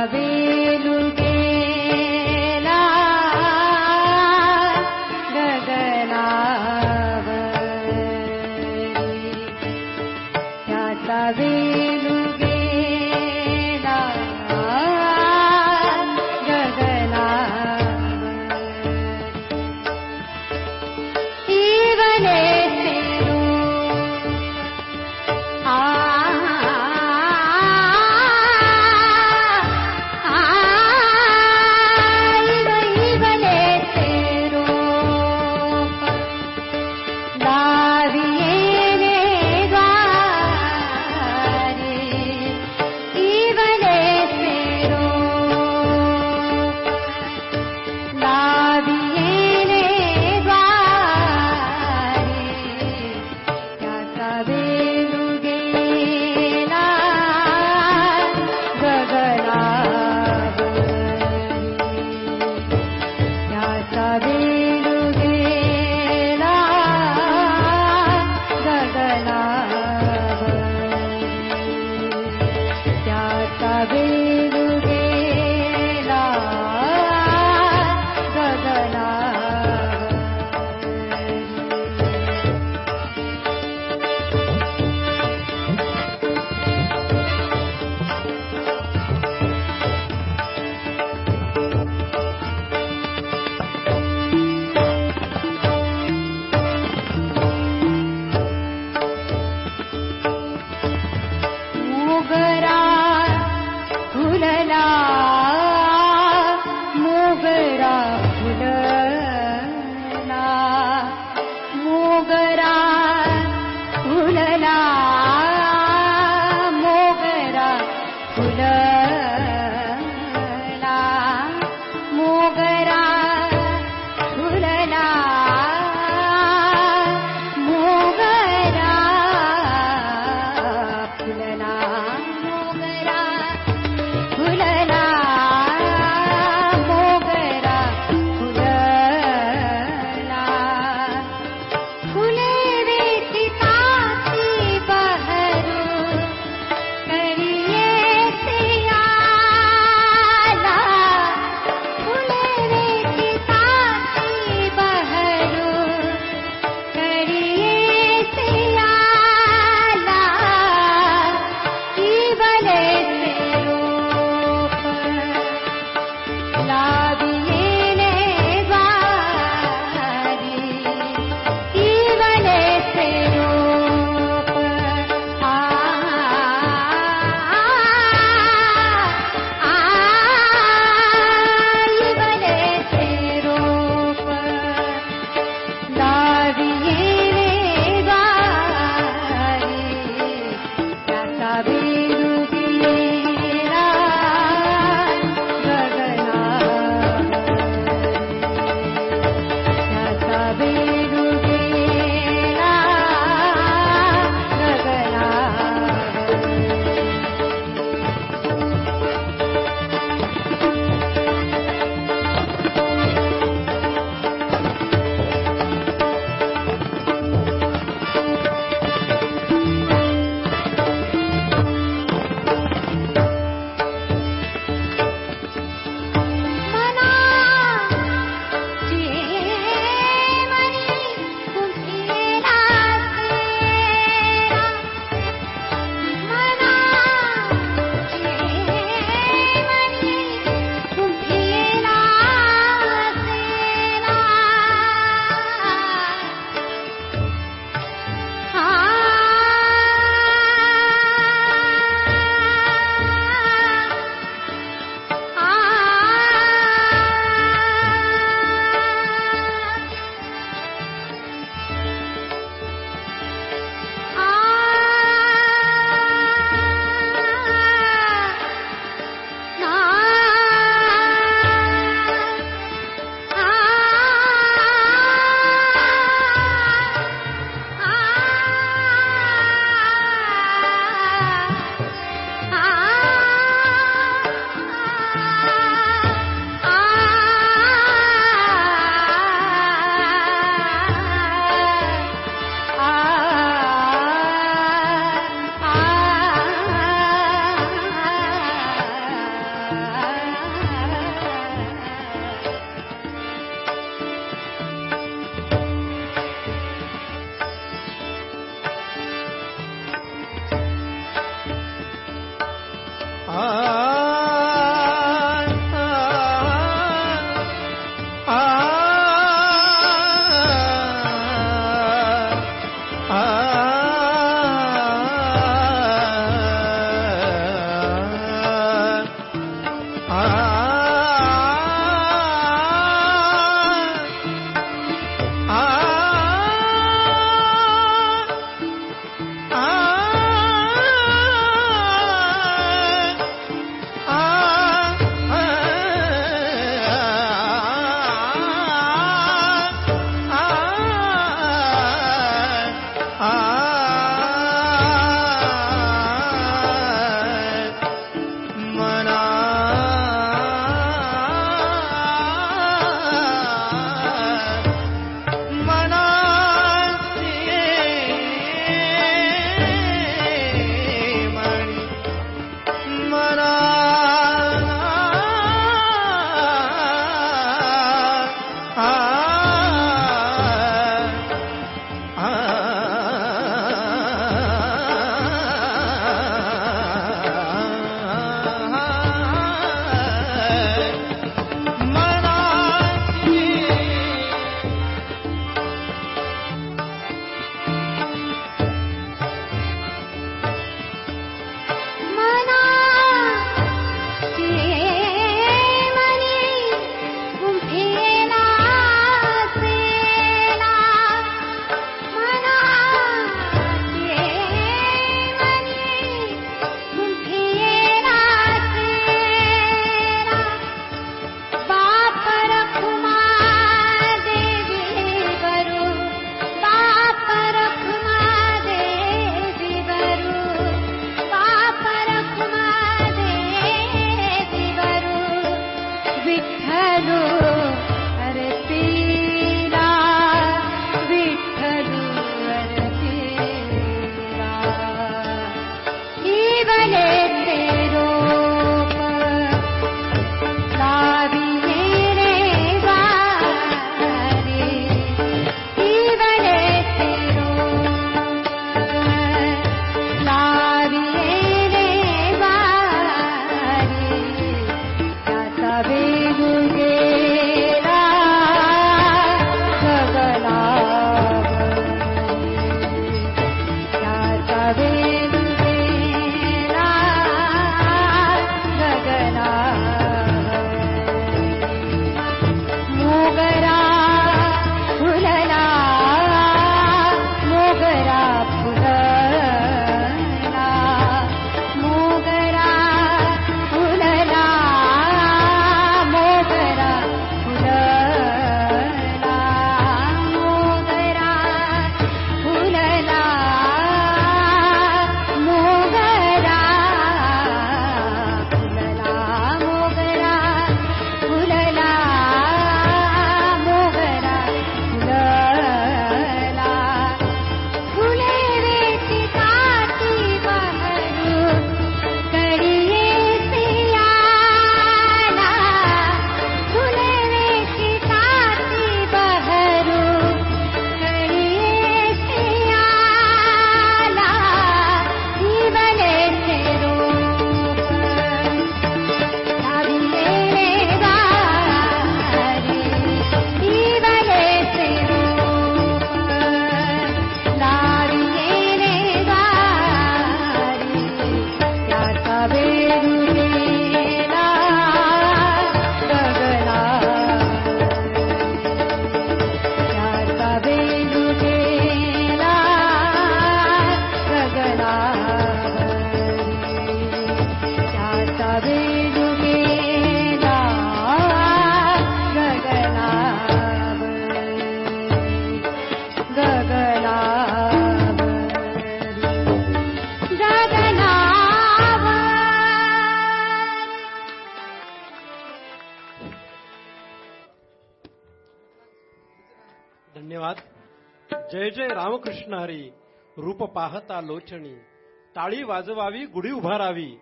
sabe कभी जय जय रामकृष्ण हरी. रूप पाहता लोचणी टाळी वाजवावी गुढी उभारावी.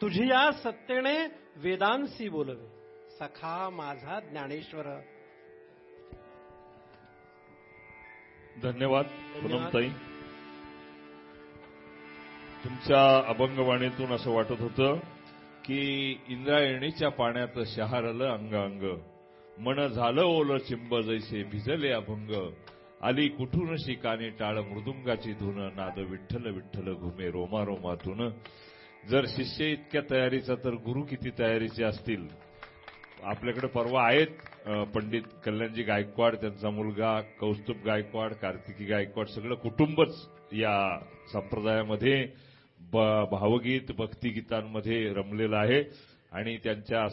तुझी या सत्तेने वेदांसी बोलवे. सखा माझा ज्ञानेश्वर. धन्यवाद पूनमताई. तुमच्या अभंगवाणीतून असं वाटत होतं की इंद्रायणीच्या पाण्यात शहारलं अंग अंग मन झालं ओलं चिंब जैसे भिजले अभंग. आली कुठून शिकाने टाळ मृदुंगाची धुन नाद विठ्ठल विठ्ठल घुमे रोमा रोमातून जर शिष्य इतक्या तयारीचा तर गुरु किती तयारीचे असतील? आपल्याकडे परवा आहेत पंडित कल्याणजी गायकवाड त्यांचा मुलगा कौस्तुभ गायकवाड कार्तिकी गायकवाड सगळं कुटुंबच या संप्रदायामध्ये भावगीत भक्तिगीतांमध्ये रमलेलं आहे. आणि त्यांच्या